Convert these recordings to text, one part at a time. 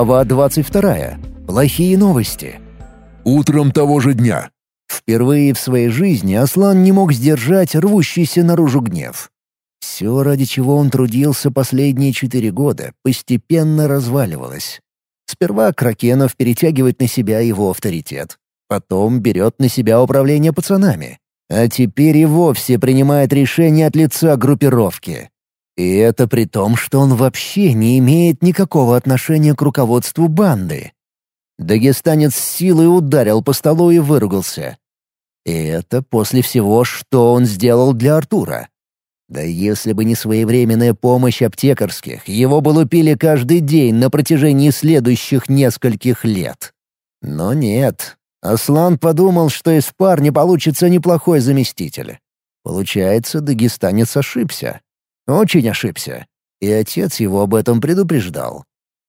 Глава 22. Плохие новости. Утром того же дня. Впервые в своей жизни Аслан не мог сдержать рвущийся наружу гнев. Все, ради чего он трудился последние четыре года, постепенно разваливалось. Сперва Кракенов перетягивает на себя его авторитет. Потом берет на себя управление пацанами. А теперь и вовсе принимает решение от лица группировки. И это при том, что он вообще не имеет никакого отношения к руководству банды. Дагестанец с силой ударил по столу и выругался. И это после всего, что он сделал для Артура. Да если бы не своевременная помощь аптекарских, его бы лупили каждый день на протяжении следующих нескольких лет. Но нет. Аслан подумал, что из парня получится неплохой заместитель. Получается, дагестанец ошибся. Очень ошибся. И отец его об этом предупреждал.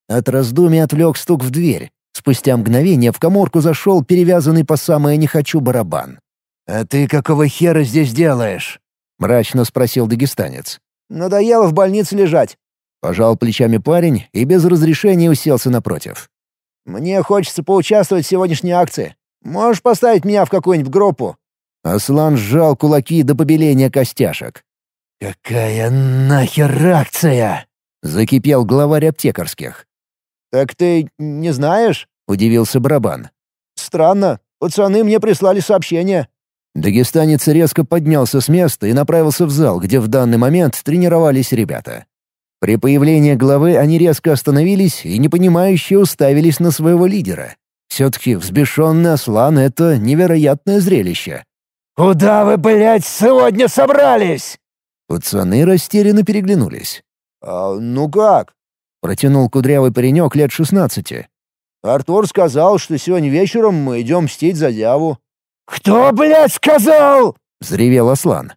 От раздумий отвлек стук в дверь. Спустя мгновение в коморку зашел перевязанный по самое «не хочу» барабан. «А ты какого хера здесь делаешь?» — мрачно спросил дагестанец. «Надоело в больнице лежать». Пожал плечами парень и без разрешения уселся напротив. «Мне хочется поучаствовать в сегодняшней акции. Можешь поставить меня в какую-нибудь группу?» Аслан сжал кулаки до побеления костяшек. «Какая нахер акция?» — закипел главарь аптекарских. «Так ты не знаешь?» — удивился барабан. «Странно. Пацаны мне прислали сообщение. Дагестанец резко поднялся с места и направился в зал, где в данный момент тренировались ребята. При появлении главы они резко остановились и непонимающе уставились на своего лидера. Все-таки взбешенный Аслан — это невероятное зрелище. «Куда вы, блядь, сегодня собрались?» Пацаны растерянно переглянулись. «А, ну как?» — протянул кудрявый паренек лет шестнадцати. «Артур сказал, что сегодня вечером мы идем мстить за Дяву». «Кто, блядь, сказал?» — взревел Аслан.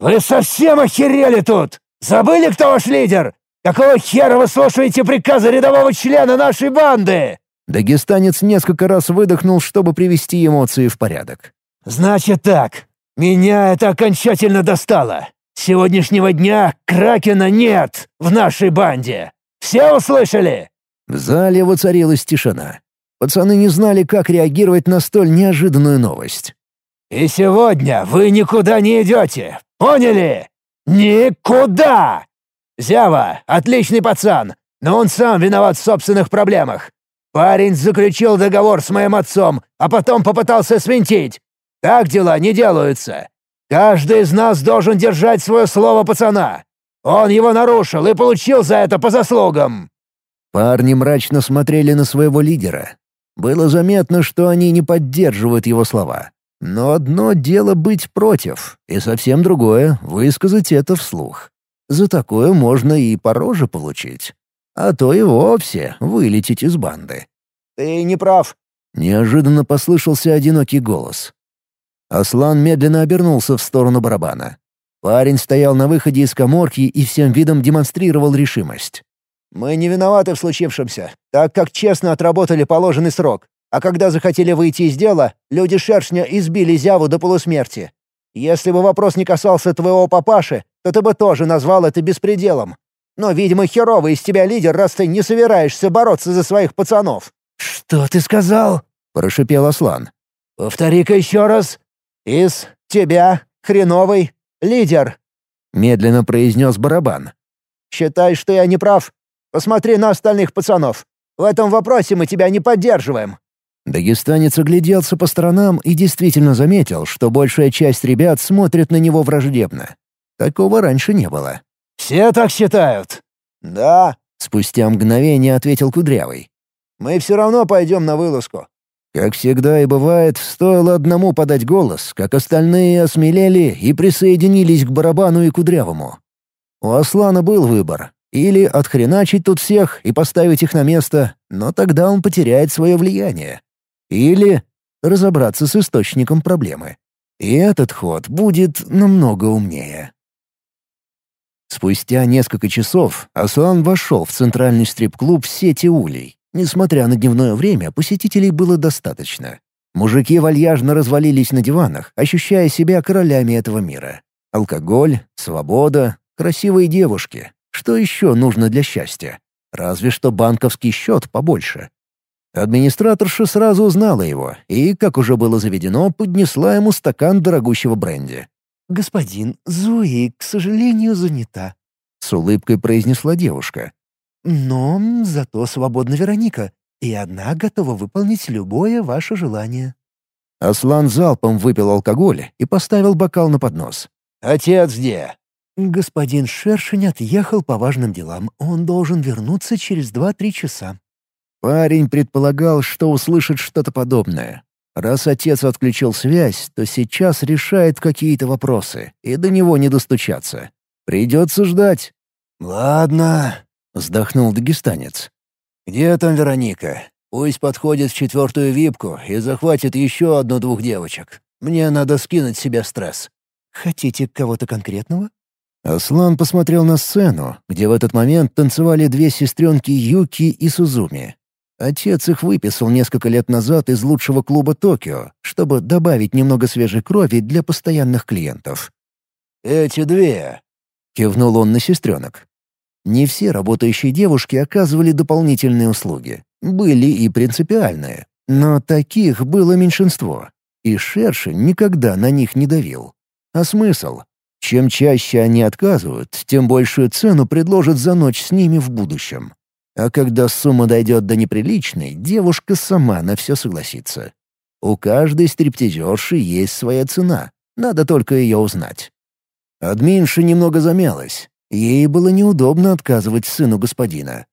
«Вы совсем охерели тут? Забыли, кто ваш лидер? Какого хера вы слушаете приказы рядового члена нашей банды?» Дагестанец несколько раз выдохнул, чтобы привести эмоции в порядок. «Значит так. Меня это окончательно достало. С сегодняшнего дня Кракена нет в нашей банде. Все услышали?» В зале воцарилась тишина. Пацаны не знали, как реагировать на столь неожиданную новость. «И сегодня вы никуда не идете, поняли? Никуда! Зява — отличный пацан, но он сам виноват в собственных проблемах. Парень заключил договор с моим отцом, а потом попытался свинтить. Так дела не делаются. Каждый из нас должен держать свое слово пацана. Он его нарушил и получил за это по заслугам». Парни мрачно смотрели на своего лидера, было заметно, что они не поддерживают его слова. Но одно дело быть против, и совсем другое — высказать это вслух. За такое можно и по роже получить. А то и вовсе вылететь из банды. «Ты не прав», — неожиданно послышался одинокий голос. Аслан медленно обернулся в сторону барабана. Парень стоял на выходе из коморки и всем видом демонстрировал решимость. Мы не виноваты в случившемся, так как честно отработали положенный срок. А когда захотели выйти из дела, люди шершня избили Зяву до полусмерти. Если бы вопрос не касался твоего папаши, то ты бы тоже назвал это беспределом. Но, видимо, херовый из тебя лидер, раз ты не собираешься бороться за своих пацанов». «Что ты сказал?» — прошипел Аслан. «Повтори-ка еще раз». «Из тебя, хреновый, лидер», — медленно произнес барабан. «Считай, что я не прав. Посмотри на остальных пацанов. В этом вопросе мы тебя не поддерживаем». Дагестанец огляделся по сторонам и действительно заметил, что большая часть ребят смотрит на него враждебно. Такого раньше не было. «Все так считают?» «Да», — спустя мгновение ответил Кудрявый. «Мы все равно пойдем на вылазку». Как всегда и бывает, стоило одному подать голос, как остальные осмелели и присоединились к барабану и Кудрявому. У Аслана был выбор или отхреначить тут всех и поставить их на место, но тогда он потеряет свое влияние. Или разобраться с источником проблемы. И этот ход будет намного умнее. Спустя несколько часов Аслан вошел в центральный стрип-клуб сети улей. Несмотря на дневное время, посетителей было достаточно. Мужики вальяжно развалились на диванах, ощущая себя королями этого мира. Алкоголь, свобода, красивые девушки, что еще нужно для счастья? Разве что банковский счет побольше. Администраторша сразу узнала его и, как уже было заведено, поднесла ему стакан дорогущего бренди. «Господин, Зои, к сожалению, занята», — с улыбкой произнесла девушка. «Но зато свободна Вероника, и она готова выполнить любое ваше желание». Аслан залпом выпил алкоголь и поставил бокал на поднос. «Отец где?» «Господин Шершень отъехал по важным делам. Он должен вернуться через два-три часа». Парень предполагал, что услышит что-то подобное. Раз отец отключил связь, то сейчас решает какие-то вопросы, и до него не достучаться. Придется ждать. «Ладно», — вздохнул дагестанец. «Где там Вероника? Пусть подходит в четвертую випку и захватит еще одну-двух девочек. Мне надо скинуть себе стресс». «Хотите кого-то конкретного?» Аслан посмотрел на сцену, где в этот момент танцевали две сестренки Юки и Сузуми. Отец их выписал несколько лет назад из лучшего клуба Токио, чтобы добавить немного свежей крови для постоянных клиентов. «Эти две!» — кивнул он на сестренок. Не все работающие девушки оказывали дополнительные услуги. Были и принципиальные. Но таких было меньшинство. И Шершень никогда на них не давил. А смысл? Чем чаще они отказывают, тем большую цену предложат за ночь с ними в будущем. А когда сумма дойдет до неприличной, девушка сама на все согласится. У каждой стриптизерши есть своя цена, надо только ее узнать. Админша немного замялась. Ей было неудобно отказывать сыну господина.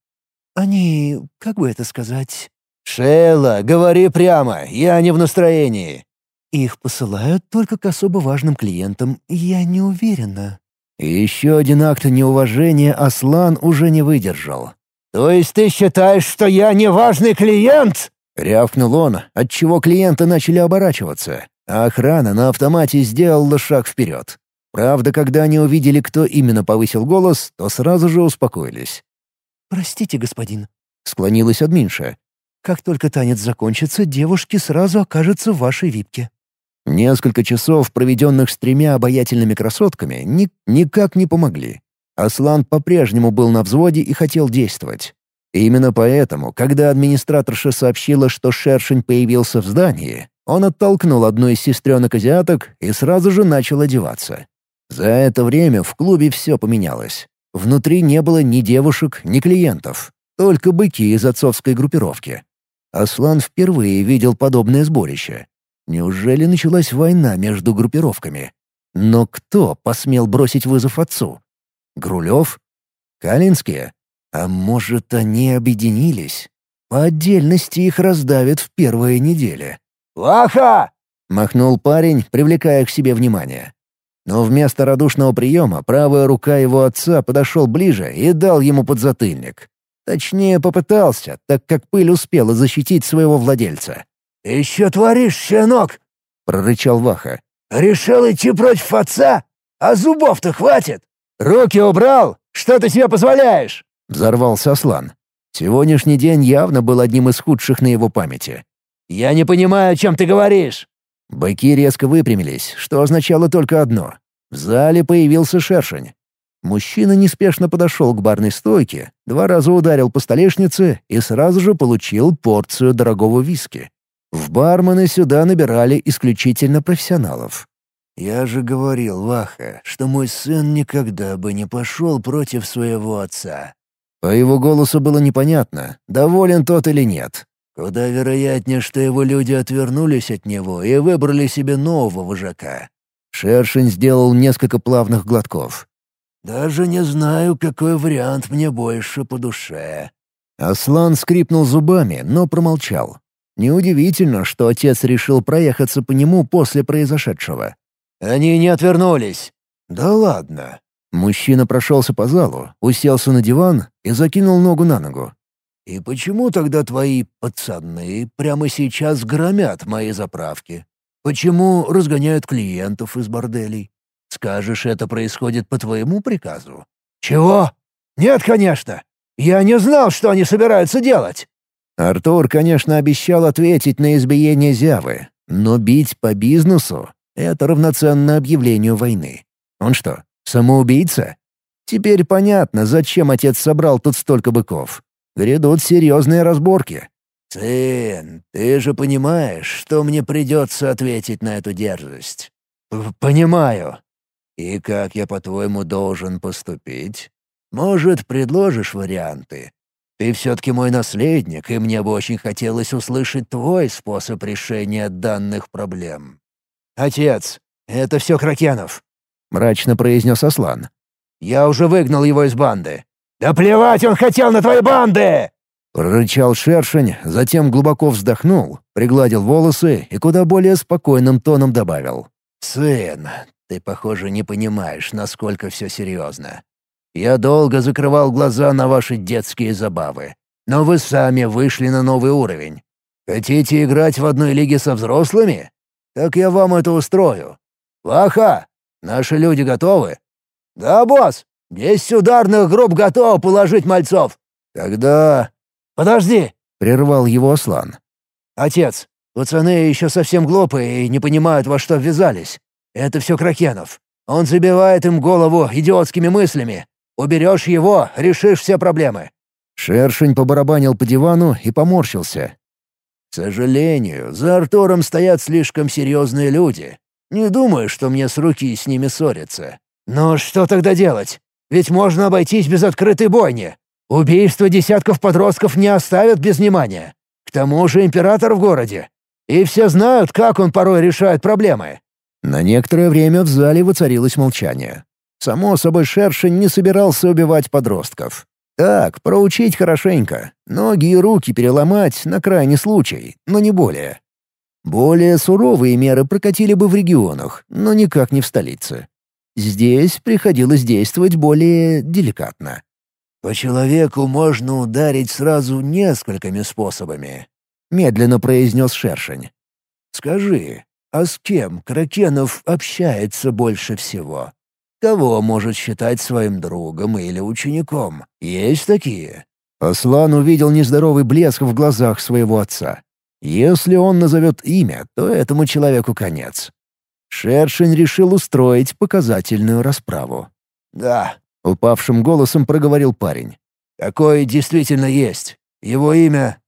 «Они... как бы это сказать...» «Шейла, говори прямо, я не в настроении». «Их посылают только к особо важным клиентам, я не уверена». еще один акт неуважения Аслан уже не выдержал. «То есть ты считаешь, что я неважный клиент?» — рявкнул он, отчего клиенты начали оборачиваться, а охрана на автомате сделала шаг вперед. Правда, когда они увидели, кто именно повысил голос, то сразу же успокоились. «Простите, господин», — склонилась админша. «Как только танец закончится, девушки сразу окажутся в вашей випке». Несколько часов, проведенных с тремя обаятельными красотками, ни никак не помогли. Аслан по-прежнему был на взводе и хотел действовать. именно поэтому, когда администраторша сообщила, что шершень появился в здании, он оттолкнул одну из сестренок-азиаток и сразу же начал одеваться. За это время в клубе все поменялось. Внутри не было ни девушек, ни клиентов, только быки из отцовской группировки. Аслан впервые видел подобное сборище. Неужели началась война между группировками? Но кто посмел бросить вызов отцу? Грулев? Калинские? А может, они объединились? По отдельности их раздавят в первые недели. «Ваха!» — махнул парень, привлекая к себе внимание. Но вместо радушного приема правая рука его отца подошел ближе и дал ему подзатыльник. Точнее, попытался, так как пыль успела защитить своего владельца. еще творишь, щенок?» — прорычал Ваха. «Решил идти против отца? А зубов-то хватит!» «Руки убрал! Что ты себе позволяешь?» — взорвался Аслан. Сегодняшний день явно был одним из худших на его памяти. «Я не понимаю, о чем ты говоришь!» Быки резко выпрямились, что означало только одно. В зале появился шершень. Мужчина неспешно подошел к барной стойке, два раза ударил по столешнице и сразу же получил порцию дорогого виски. В бармены сюда набирали исключительно профессионалов. «Я же говорил, Ваха, что мой сын никогда бы не пошел против своего отца». По его голосу было непонятно, доволен тот или нет. «Куда вероятнее, что его люди отвернулись от него и выбрали себе нового вожака». Шершень сделал несколько плавных глотков. «Даже не знаю, какой вариант мне больше по душе». Аслан скрипнул зубами, но промолчал. Неудивительно, что отец решил проехаться по нему после произошедшего. «Они не отвернулись». «Да ладно». Мужчина прошелся по залу, уселся на диван и закинул ногу на ногу. «И почему тогда твои пацаны прямо сейчас громят мои заправки? Почему разгоняют клиентов из борделей? Скажешь, это происходит по твоему приказу?» «Чего? Нет, конечно. Я не знал, что они собираются делать». Артур, конечно, обещал ответить на избиение Зявы, но бить по бизнесу это равноценно объявлению войны. Он что, самоубийца? Теперь понятно, зачем отец собрал тут столько быков. Грядут серьезные разборки. «Сын, ты же понимаешь, что мне придется ответить на эту дерзость?» «Понимаю». «И как я, по-твоему, должен поступить? Может, предложишь варианты? Ты все-таки мой наследник, и мне бы очень хотелось услышать твой способ решения данных проблем». «Отец, это все Кракенов», — мрачно произнес Аслан. «Я уже выгнал его из банды». «Да плевать он хотел на твои банды!» Прорычал шершень, затем глубоко вздохнул, пригладил волосы и куда более спокойным тоном добавил. «Сын, ты, похоже, не понимаешь, насколько все серьезно. Я долго закрывал глаза на ваши детские забавы, но вы сами вышли на новый уровень. Хотите играть в одной лиге со взрослыми? Так я вам это устрою. Ваха, наши люди готовы?» «Да, босс! Десять ударных групп готовы положить мальцов!» «Тогда «Подожди!» — прервал его Аслан. «Отец, пацаны еще совсем глупые и не понимают, во что ввязались. Это все Кракенов. Он забивает им голову идиотскими мыслями. Уберешь его, решишь все проблемы». Шершень побарабанил по дивану и поморщился. «К сожалению, за Артуром стоят слишком серьезные люди. Не думаю, что мне с руки с ними ссориться». «Но что тогда делать? Ведь можно обойтись без открытой бойни. Убийство десятков подростков не оставят без внимания. К тому же император в городе. И все знают, как он порой решает проблемы». На некоторое время в зале воцарилось молчание. Само собой, Шершень не собирался убивать подростков. Так, проучить хорошенько, ноги и руки переломать на крайний случай, но не более. Более суровые меры прокатили бы в регионах, но никак не в столице. Здесь приходилось действовать более деликатно. «По человеку можно ударить сразу несколькими способами», — медленно произнес Шершень. «Скажи, а с кем Кракенов общается больше всего? Кого может считать своим другом или учеником? Есть такие?» Аслан увидел нездоровый блеск в глазах своего отца. Если он назовет имя, то этому человеку конец. Шершень решил устроить показательную расправу. «Да, — упавшим голосом проговорил парень. «Такое действительно есть. Его имя